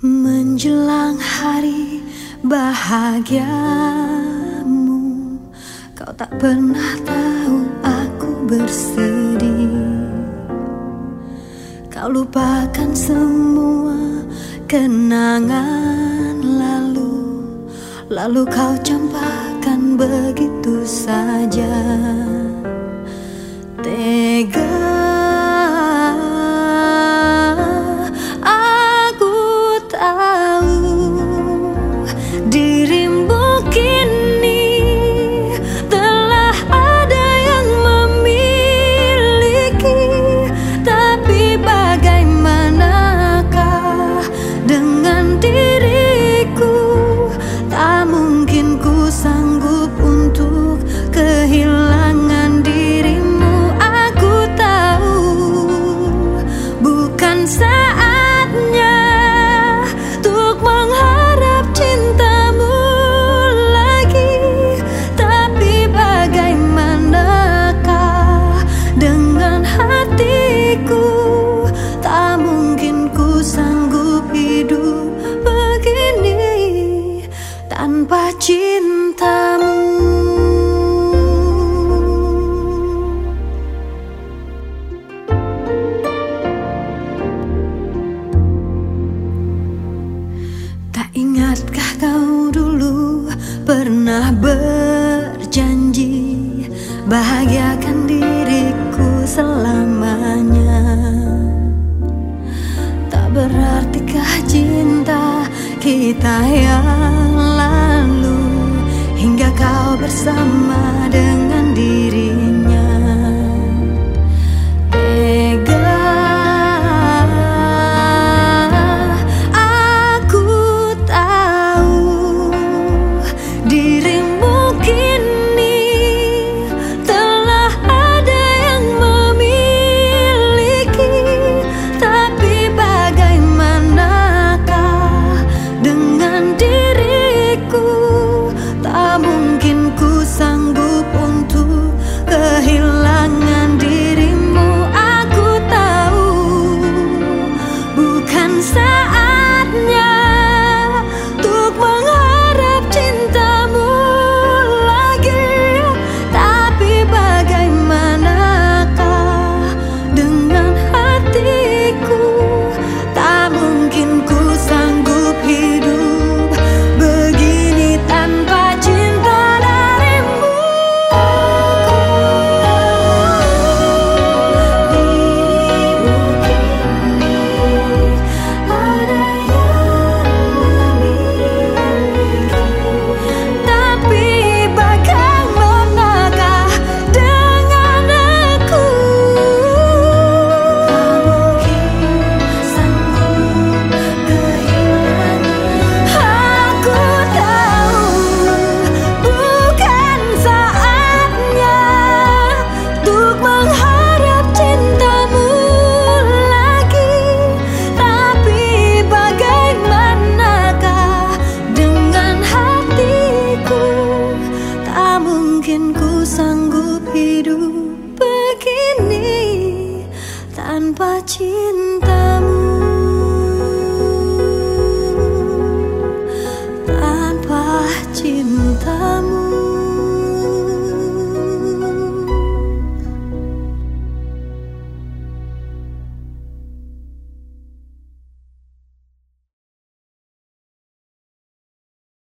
Menjelang hari bahagiamu Kau tak pernah tahu aku bersedih. Kau lupakan semua kenangan lalu Lalu kau campakkan begitu saja ingatkah kau dulu pernah berjanji Bahagiakan diriku selamanya? Tak berartikah cinta kita yang lalu Hingga kau bersama dengan tanpa cinta.